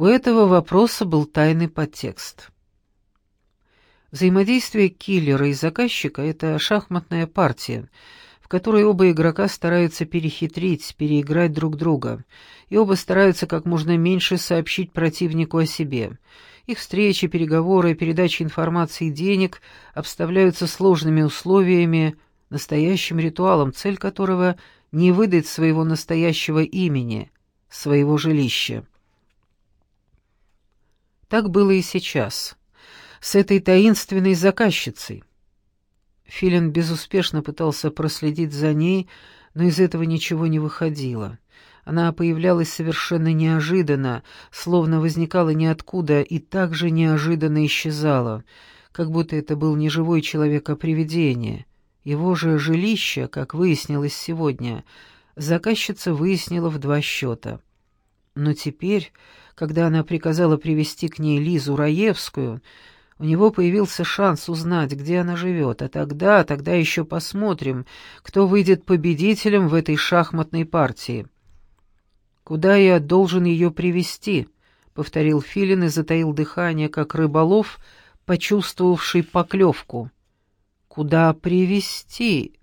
У этого вопроса был тайный подтекст. Взаимодействие киллера и заказчика — это шахматная партия, в которой оба игрока стараются перехитрить, переиграть друг друга, и оба стараются как можно меньше сообщить противнику о себе. Их встречи, переговоры, передача информации и денег обставляются сложными условиями, настоящим ритуалом, цель которого — не выдать своего настоящего имени, своего жилища. Так было и сейчас с этой таинственной заказчицей. Филин безуспешно пытался проследить за ней, но из этого ничего не выходило. Она появлялась совершенно неожиданно, словно возникала ниоткуда и так же неожиданно исчезала, как будто это был не живой человек, а привидение. Его же жилище, как выяснилось сегодня, заказчица выяснила в два счета. Но теперь, когда она приказала привести к ней Лизу Раевскую, у него появился шанс узнать, где она живет, а тогда, тогда еще посмотрим, кто выйдет победителем в этой шахматной партии. «Куда я должен ее привести? повторил Филин и затаил дыхание, как рыболов, почувствовавший поклевку. «Куда привести?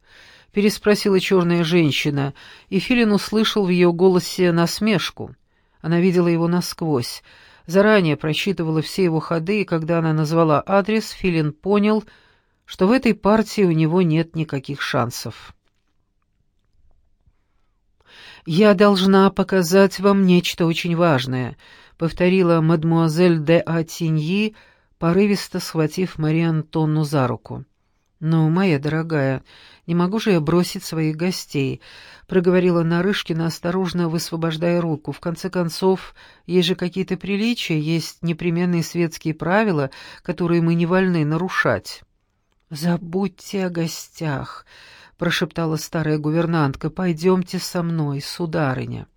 переспросила черная женщина, и Филин услышал в ее голосе насмешку. Она видела его насквозь, заранее просчитывала все его ходы, и когда она назвала адрес, Филин понял, что в этой партии у него нет никаких шансов. «Я должна показать вам нечто очень важное», — повторила мадмуазель де Атиньи, порывисто схватив Марию Антонну за руку. «Ну, моя дорогая, не могу же я бросить своих гостей», — проговорила Нарышкина, осторожно высвобождая руку. «В конце концов, есть же какие-то приличия, есть непременные светские правила, которые мы не вольны нарушать». «Забудьте о гостях», — прошептала старая гувернантка. «Пойдемте со мной, сударыня».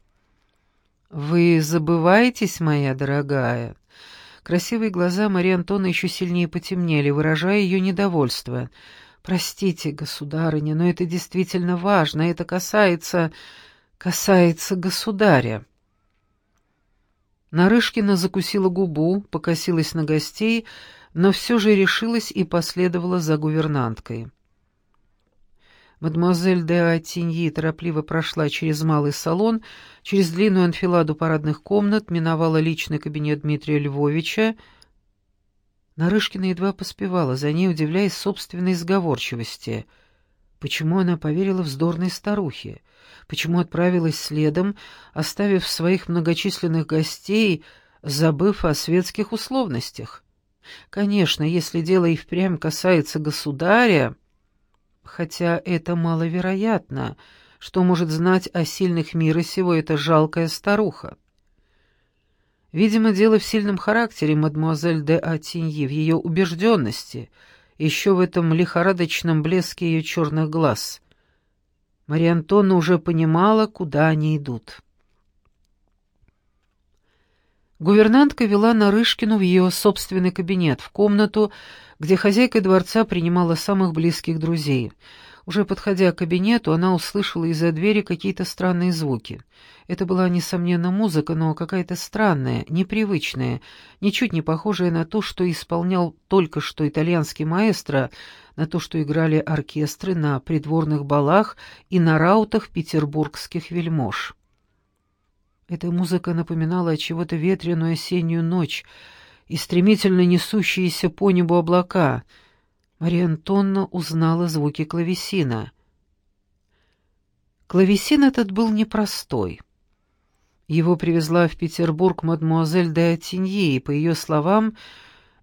«Вы забываетесь, моя дорогая?» Красивые глаза Марии Антона еще сильнее потемнели, выражая ее недовольство. «Простите, государыня, но это действительно важно, это касается... касается государя». Нарышкина закусила губу, покосилась на гостей, но все же решилась и последовала за гувернанткой. Мадемуазель де Атиньи торопливо прошла через малый салон, через длинную анфиладу парадных комнат, миновала личный кабинет Дмитрия Львовича. Нарышкина едва поспевала, за ней удивляясь собственной сговорчивости. Почему она поверила вздорной старухе? Почему отправилась следом, оставив своих многочисленных гостей, забыв о светских условностях? Конечно, если дело и впрямь касается государя хотя это маловероятно, что может знать о сильных мира сего эта жалкая старуха. Видимо, дело в сильном характере мадемуазель де Атиньи, в ее убежденности, еще в этом лихорадочном блеске ее черных глаз. Мария Антонна уже понимала, куда они идут. Гувернантка вела Нарышкину в ее собственный кабинет, в комнату, где хозяйка дворца принимала самых близких друзей. Уже подходя к кабинету, она услышала из-за двери какие-то странные звуки. Это была, несомненно, музыка, но какая-то странная, непривычная, ничуть не похожая на то, что исполнял только что итальянский маэстро, на то, что играли оркестры на придворных балах и на раутах петербургских вельмож. Эта музыка напоминала чего-то ветреную осеннюю ночь и стремительно несущиеся по небу облака. Мария Антонна узнала звуки клавесина. Клавесин этот был непростой. Его привезла в Петербург мадмуазель де Атиньи, и, по ее словам,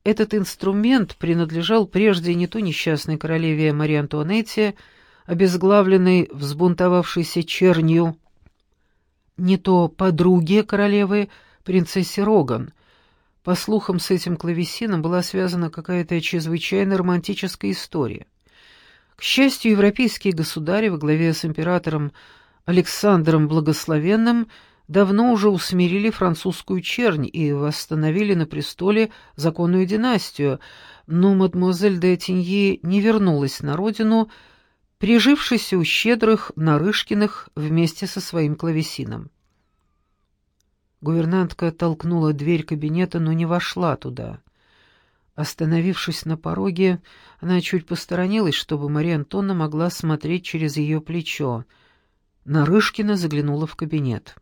этот инструмент принадлежал прежде не то несчастной королеве Марии Антуанетте, обезглавленной взбунтовавшейся чернью, не то подруге королевы, принцессе Роган. По слухам, с этим клавесином была связана какая-то чрезвычайно романтическая история. К счастью, европейские государи во главе с императором Александром Благословенным давно уже усмирили французскую чернь и восстановили на престоле законную династию, но мадемуазель де Тиньи не вернулась на родину, прижившись у щедрых Нарышкиных вместе со своим клавесином. Гувернантка толкнула дверь кабинета, но не вошла туда. Остановившись на пороге, она чуть посторонилась, чтобы Мария Антонна могла смотреть через ее плечо. Нарышкина заглянула в кабинет.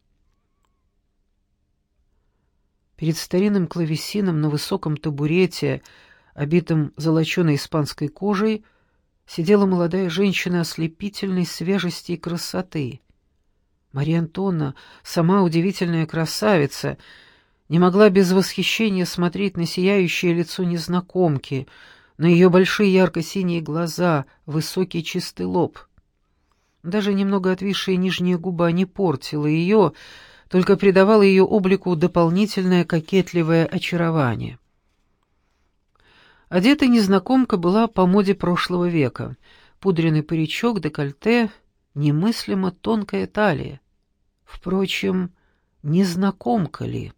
Перед старинным клавесином на высоком табурете, обитом золоченой испанской кожей, сидела молодая женщина ослепительной свежести и красоты. Мария Антонна, сама удивительная красавица, не могла без восхищения смотреть на сияющее лицо незнакомки, на ее большие ярко-синие глаза, высокий чистый лоб. Даже немного отвисшая нижняя губа не портила ее, только придавала ее облику дополнительное кокетливое очарование. Одетая незнакомка была по моде прошлого века. Пудренный паричок, декольте, немыслимо тонкая талия. Впрочем, незнакомка ли?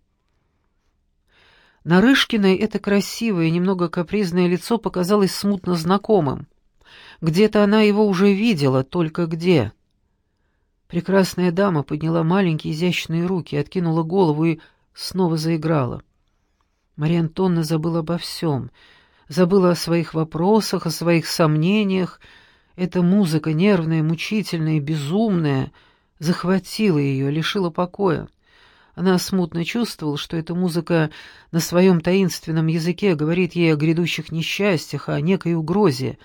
Нарышкиной это красивое, немного капризное лицо показалось смутно знакомым. Где-то она его уже видела, только где? Прекрасная дама подняла маленькие изящные руки, откинула голову и снова заиграла. Мария Антонна забыла обо всем, забыла о своих вопросах, о своих сомнениях. Эта музыка, нервная, мучительная, безумная, захватила ее, лишила покоя. Она смутно чувствовала, что эта музыка на своем таинственном языке говорит ей о грядущих несчастьях, о некой угрозе,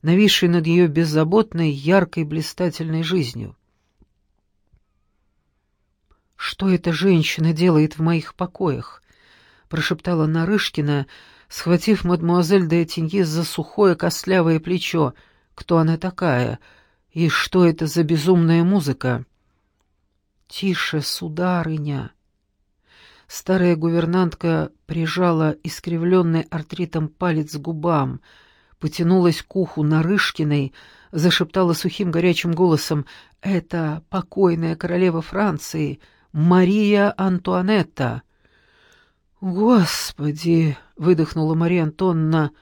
нависшей над ее беззаботной, яркой, блистательной жизнью. «Что эта женщина делает в моих покоях?» — прошептала Нарышкина, схватив мадемуазель де Этинье за сухое костлявое плечо. «Кто она такая? И что это за безумная музыка?» «Тише, сударыня!» Старая гувернантка прижала искривленный артритом палец к губам — потянулась к уху Нарышкиной, зашептала сухим горячим голосом «Это покойная королева Франции, Мария Антуанетта». «Господи!» — выдохнула Мария Антонна.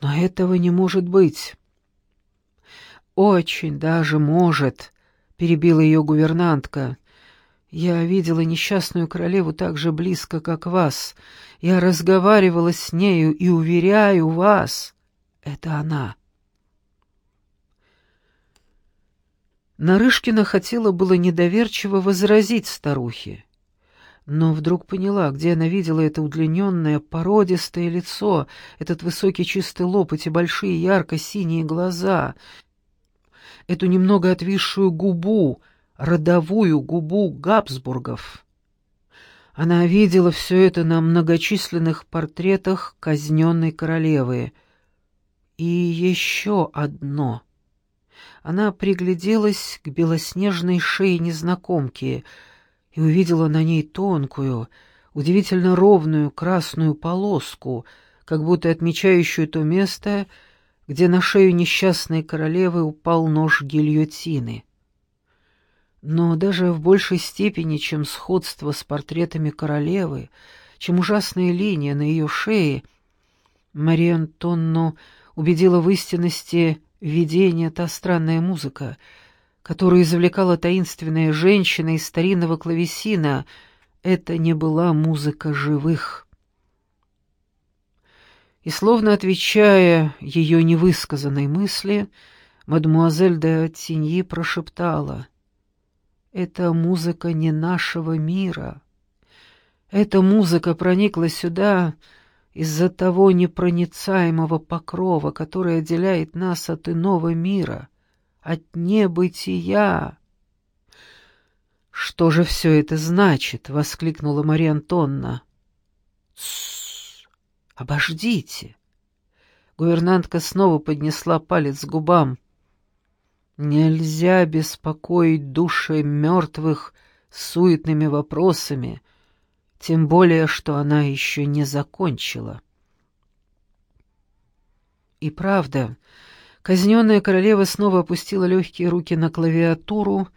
«Но этого не может быть». «Очень даже может», — перебила ее гувернантка. «Я видела несчастную королеву так же близко, как вас. Я разговаривала с нею и уверяю вас...» Это она. Нарышкина хотела было недоверчиво возразить старухе, но вдруг поняла, где она видела это удлиненное, породистое лицо, этот высокий чистый лоб, эти большие ярко-синие глаза, эту немного отвисшую губу, родовую губу Габсбургов. Она видела все это на многочисленных портретах казненной королевы — и еще одно. Она пригляделась к белоснежной шее незнакомки и увидела на ней тонкую, удивительно ровную красную полоску, как будто отмечающую то место, где на шею несчастной королевы упал нож гильотины. Но даже в большей степени, чем сходство с портретами королевы, чем ужасная линия на ее шее, Мария Антонну убедила в истинности видения та странная музыка, которую извлекала таинственная женщина из старинного клавесина. Это не была музыка живых. И словно отвечая ее невысказанной мысли, мадмуазель де Тиньи прошептала «Это музыка не нашего мира. Эта музыка проникла сюда...» из-за того непроницаемого покрова, который отделяет нас от иного мира, от небытия. «Что же все это значит?» — воскликнула Мария Антонна. «Тссс! Обождите!» Гувернантка снова поднесла палец к губам. «Нельзя беспокоить души мертвых суетными вопросами, тем более, что она еще не закончила. И правда, казненная королева снова опустила легкие руки на клавиатуру,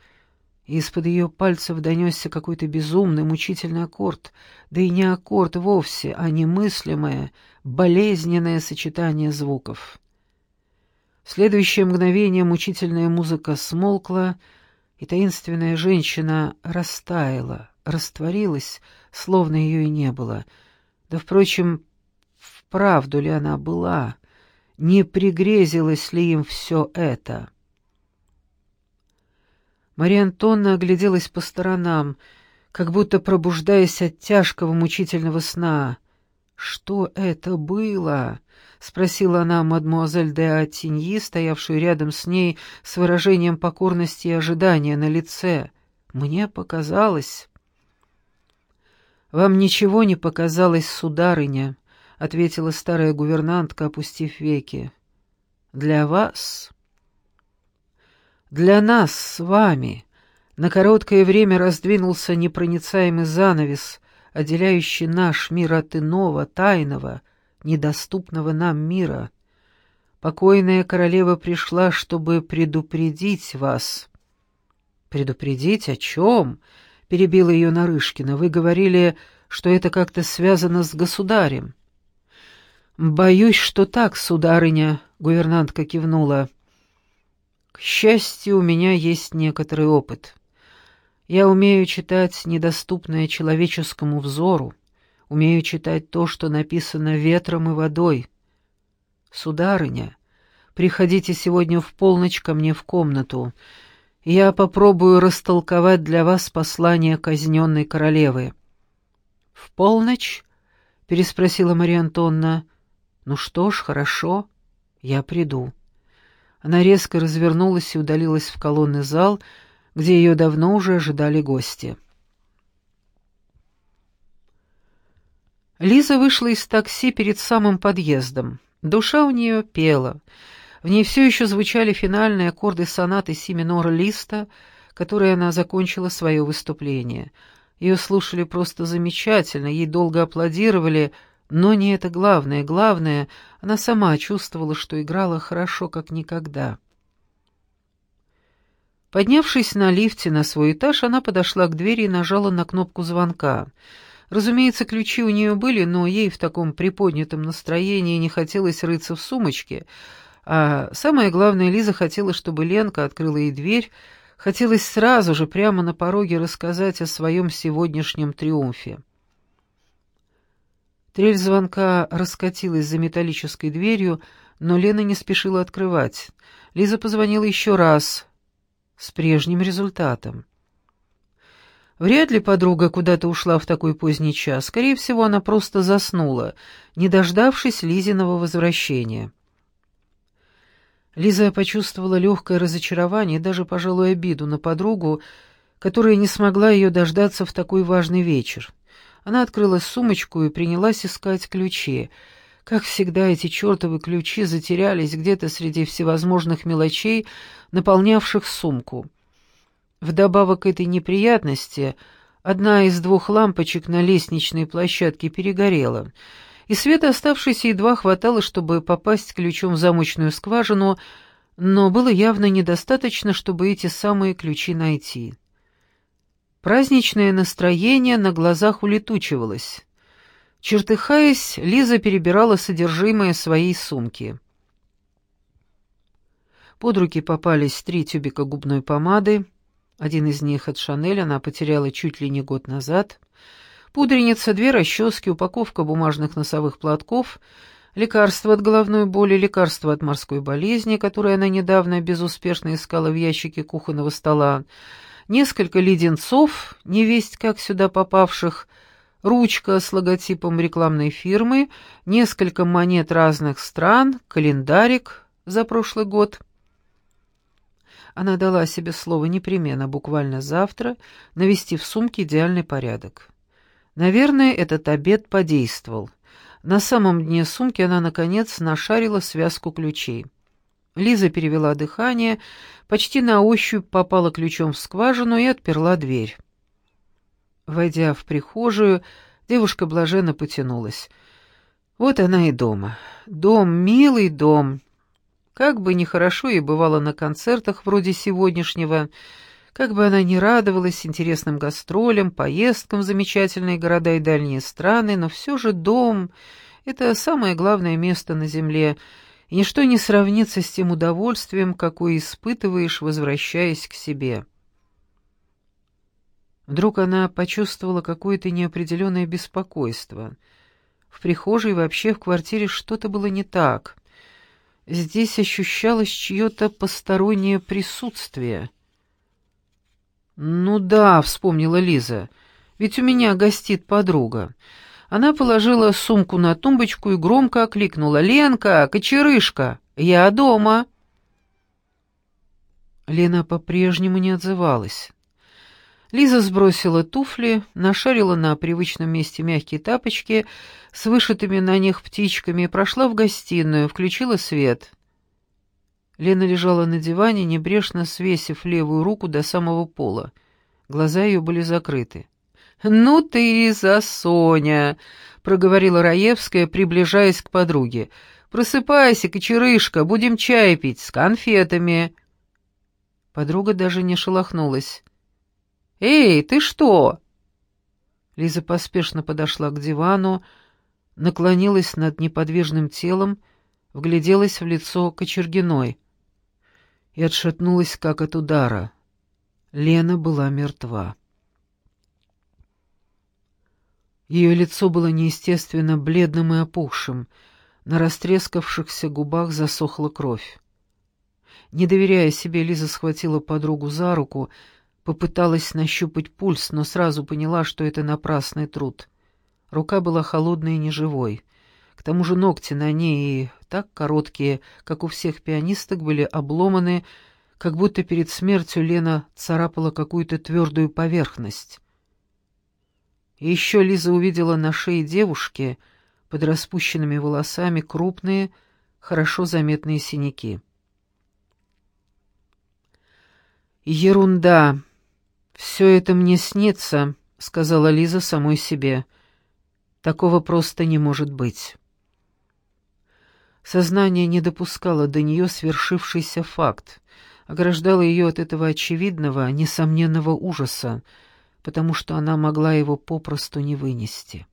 и из-под ее пальцев донесся какой-то безумный, мучительный аккорд, да и не аккорд вовсе, а немыслимое, болезненное сочетание звуков. В следующее мгновение мучительная музыка смолкла, и таинственная женщина растаяла, растворилась, словно ее и не было. Да, впрочем, вправду ли она была? Не пригрезилось ли им все это? Мария Антонна огляделась по сторонам, как будто пробуждаясь от тяжкого мучительного сна. «Что это было?» — спросила она мадмуазель де Атиньи, стоявшую рядом с ней с выражением покорности и ожидания на лице. «Мне показалось...» «Вам ничего не показалось, сударыня», — ответила старая гувернантка, опустив веки. «Для вас...» «Для нас с вами...» На короткое время раздвинулся непроницаемый занавес, отделяющий наш мир от иного, тайного, недоступного нам мира. Покойная королева пришла, чтобы предупредить вас. «Предупредить о чем?» — перебила ее Нарышкина. «Вы говорили, что это как-то связано с государем». «Боюсь, что так, сударыня», — гувернантка кивнула. «К счастью, у меня есть некоторый опыт». Я умею читать недоступное человеческому взору, умею читать то, что написано ветром и водой. Сударыня, приходите сегодня в полночь ко мне в комнату, я попробую растолковать для вас послание казненной королевы». «В полночь?» — переспросила Мария Антонна. «Ну что ж, хорошо, я приду». Она резко развернулась и удалилась в колонный зал, — где ее давно уже ожидали гости. Лиза вышла из такси перед самым подъездом. Душа у нее пела. В ней все еще звучали финальные аккорды сонаты си минор Листа, которые она закончила свое выступление. Ее слушали просто замечательно, ей долго аплодировали, но не это главное. Главное, она сама чувствовала, что играла хорошо, как никогда. Поднявшись на лифте на свой этаж, она подошла к двери и нажала на кнопку звонка. Разумеется, ключи у нее были, но ей в таком приподнятом настроении не хотелось рыться в сумочке, а самое главное, Лиза хотела, чтобы Ленка открыла ей дверь, хотелось сразу же прямо на пороге рассказать о своем сегодняшнем триумфе. Трель звонка раскатилась за металлической дверью, но Лена не спешила открывать. Лиза позвонила еще раз — с прежним результатом. Вряд ли подруга куда-то ушла в такой поздний час. Скорее всего, она просто заснула, не дождавшись Лизиного возвращения. Лиза почувствовала легкое разочарование и даже, пожалуй, обиду на подругу, которая не смогла ее дождаться в такой важный вечер. Она открыла сумочку и принялась искать ключи — как всегда, эти чертовы ключи затерялись где-то среди всевозможных мелочей, наполнявших сумку. Вдобавок к этой неприятности, одна из двух лампочек на лестничной площадке перегорела, и света оставшейся едва хватало, чтобы попасть ключом в замочную скважину, но было явно недостаточно, чтобы эти самые ключи найти. Праздничное настроение на глазах улетучивалось. Чертыхаясь, Лиза перебирала содержимое своей сумки. Под руки попались три тюбика губной помады. Один из них от «Шанель» она потеряла чуть ли не год назад. Пудреница, две расчески, упаковка бумажных носовых платков, лекарство от головной боли, лекарство от морской болезни, которое она недавно безуспешно искала в ящике кухонного стола, несколько леденцов, невесть как сюда попавших, ручка с логотипом рекламной фирмы, несколько монет разных стран, календарик за прошлый год. Она дала себе слово непременно, буквально завтра, навести в сумке идеальный порядок. Наверное, этот обед подействовал. На самом дне сумки она, наконец, нашарила связку ключей. Лиза перевела дыхание, почти на ощупь попала ключом в скважину и отперла дверь. Войдя в прихожую, девушка блаженно потянулась. Вот она и дома. Дом, милый дом. Как бы нехорошо ей бывало на концертах вроде сегодняшнего, как бы она ни радовалась интересным гастролям, поездкам в замечательные города и дальние страны, но все же дом — это самое главное место на земле, ничто не сравнится с тем удовольствием, какое испытываешь, возвращаясь к себе. Вдруг она почувствовала какое-то неопределенное беспокойство. В прихожей вообще в квартире что-то было не так. Здесь ощущалось чье-то постороннее присутствие. «Ну да», — вспомнила Лиза, — «ведь у меня гостит подруга». Она положила сумку на тумбочку и громко окликнула. «Ленка, кочерышка, я дома!» Лена по-прежнему не отзывалась. Лиза сбросила туфли, нашарила на привычном месте мягкие тапочки с вышитыми на них птичками, прошла в гостиную, включила свет. Лена лежала на диване, небрежно свесив левую руку до самого пола. Глаза ее были закрыты. «Ну ты за Соня!» — проговорила Раевская, приближаясь к подруге. «Просыпайся, кочерышка, будем чай пить с конфетами». Подруга даже не шелохнулась. «Эй, ты что?» Лиза поспешно подошла к дивану, наклонилась над неподвижным телом, вгляделась в лицо Кочергиной и отшатнулась, как от удара. Лена была мертва. Ее лицо было неестественно бледным и опухшим, на растрескавшихся губах засохла кровь. Не доверяя себе, Лиза схватила подругу за руку, попыталась нащупать пульс, но сразу поняла, что это напрасный труд. Рука была холодной и неживой. К тому же ногти на ней, так короткие, как у всех пианисток, были обломаны, как будто перед смертью Лена царапала какую-то твердую поверхность. И еще Лиза увидела на шее девушки под распущенными волосами крупные, хорошо заметные синяки. «Ерунда! Все это мне снится», — сказала Лиза самой себе. «Такого просто не может быть». Сознание не допускало до нее свершившийся факт, ограждало ее от этого очевидного, несомненного ужаса, потому что она могла его попросту не вынести.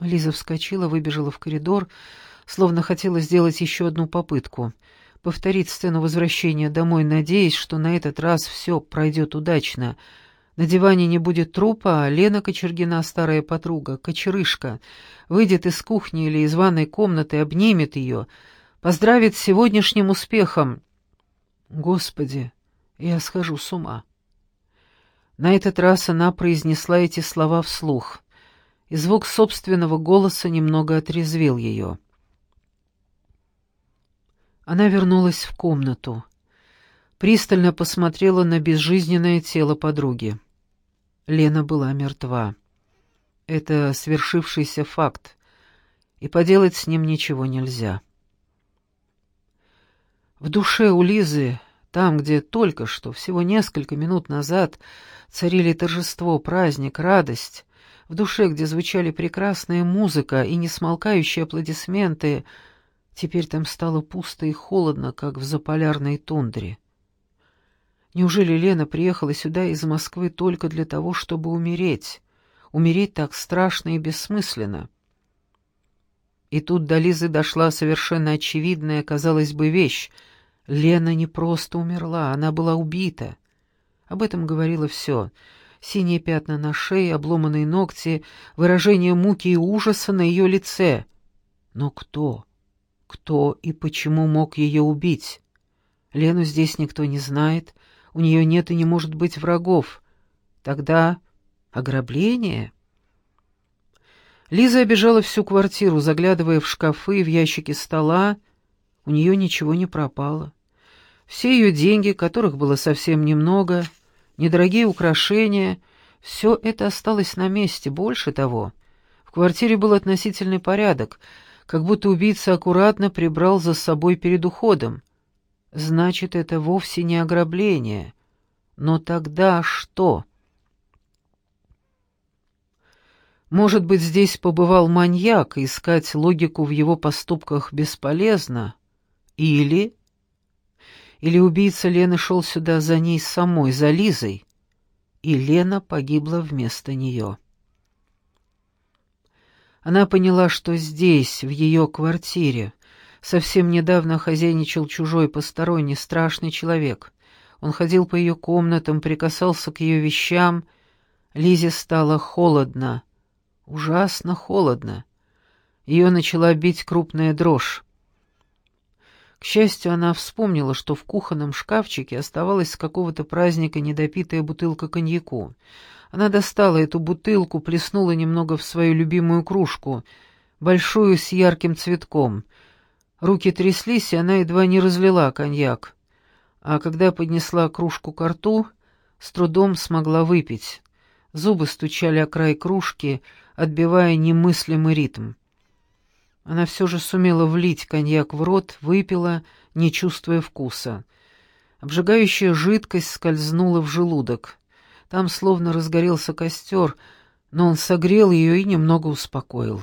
Лиза вскочила, выбежала в коридор, словно хотела сделать еще одну попытку, повторить сцену возвращения домой, надеясь, что на этот раз все пройдет удачно. На диване не будет трупа, а Лена Кочергина, старая подруга, кочерышка, выйдет из кухни или из ванной комнаты, обнимет ее, поздравит с сегодняшним успехом. Господи, я схожу с ума. На этот раз она произнесла эти слова вслух, и звук собственного голоса немного отрезвил ее. Она вернулась в комнату, пристально посмотрела на безжизненное тело подруги. Лена была мертва. Это свершившийся факт, и поделать с ним ничего нельзя. В душе у Лизы там, где только что, всего несколько минут назад, царили торжество, праздник, радость, в душе, где звучали прекрасная музыка и несмолкающие аплодисменты, теперь там стало пусто и холодно, как в заполярной тундре. Неужели Лена приехала сюда из Москвы только для того, чтобы умереть? Умереть так страшно и бессмысленно. И тут до Лизы дошла совершенно очевидная, казалось бы, вещь — Лена не просто умерла, она была убита. Об этом говорило все. Синие пятна на шее, обломанные ногти, выражение муки и ужаса на ее лице. Но кто? Кто и почему мог ее убить? Лену здесь никто не знает, у нее нет и не может быть врагов. Тогда ограбление? Лиза обежала всю квартиру, заглядывая в шкафы, в ящики стола, у нее ничего не пропало. Все ее деньги, которых было совсем немного, недорогие украшения, все это осталось на месте, больше того. В квартире был относительный порядок, как будто убийца аккуратно прибрал за собой перед уходом. Значит, это вовсе не ограбление. Но тогда что? Может быть, здесь побывал маньяк, искать логику в его поступках бесполезно? Или... Или убийца Лены шел сюда за ней самой, за Лизой, и Лена погибла вместо нее. Она поняла, что здесь, в ее квартире, совсем недавно хозяйничал чужой, посторонний, страшный человек. Он ходил по ее комнатам, прикасался к ее вещам, Лизе стало холодно, ужасно холодно. Ее начала бить крупная дрожь. К счастью, она вспомнила, что в кухонном шкафчике оставалась с какого-то праздника недопитая бутылка коньяку. Она достала эту бутылку, плеснула немного в свою любимую кружку, большую с ярким цветком. Руки тряслись, и она едва не разлила коньяк. А когда поднесла кружку к рту, с трудом смогла выпить. Зубы стучали о край кружки, отбивая немыслимый ритм. Она все же сумела влить коньяк в рот, выпила, не чувствуя вкуса. Обжигающая жидкость скользнула в желудок. Там словно разгорелся костер, но он согрел ее и немного успокоил.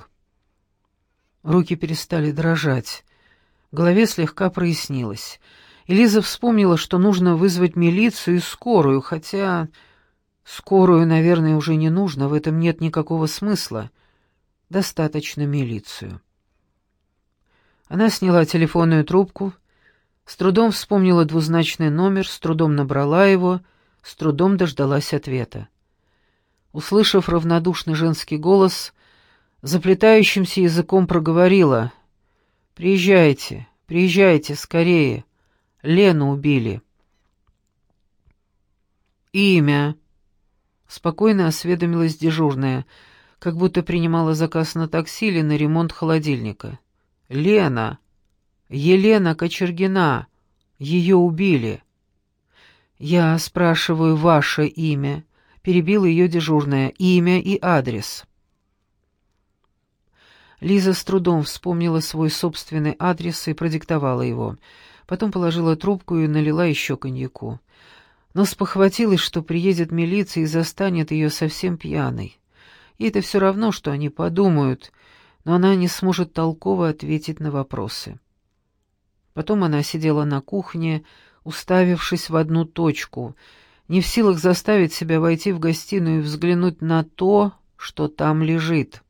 Руки перестали дрожать. В голове слегка прояснилось. Элиза вспомнила, что нужно вызвать милицию и скорую, хотя... Скорую, наверное, уже не нужно, в этом нет никакого смысла. Достаточно милицию. Она сняла телефонную трубку, с трудом вспомнила двузначный номер, с трудом набрала его, с трудом дождалась ответа. Услышав равнодушный женский голос, заплетающимся языком проговорила «Приезжайте, приезжайте скорее, Лену убили». «Имя?» — спокойно осведомилась дежурная, как будто принимала заказ на такси или на ремонт холодильника. Лена. Елена Кочергина. Ее убили. Я спрашиваю ваше имя. Перебил ее дежурное. Имя и адрес. Лиза с трудом вспомнила свой собственный адрес и продиктовала его. Потом положила трубку и налила еще коньяку. Но спохватилась, что приедет милиция и застанет ее совсем пьяной. И это все равно, что они подумают, но она не сможет толково ответить на вопросы. Потом она сидела на кухне, уставившись в одну точку, не в силах заставить себя войти в гостиную и взглянуть на то, что там лежит.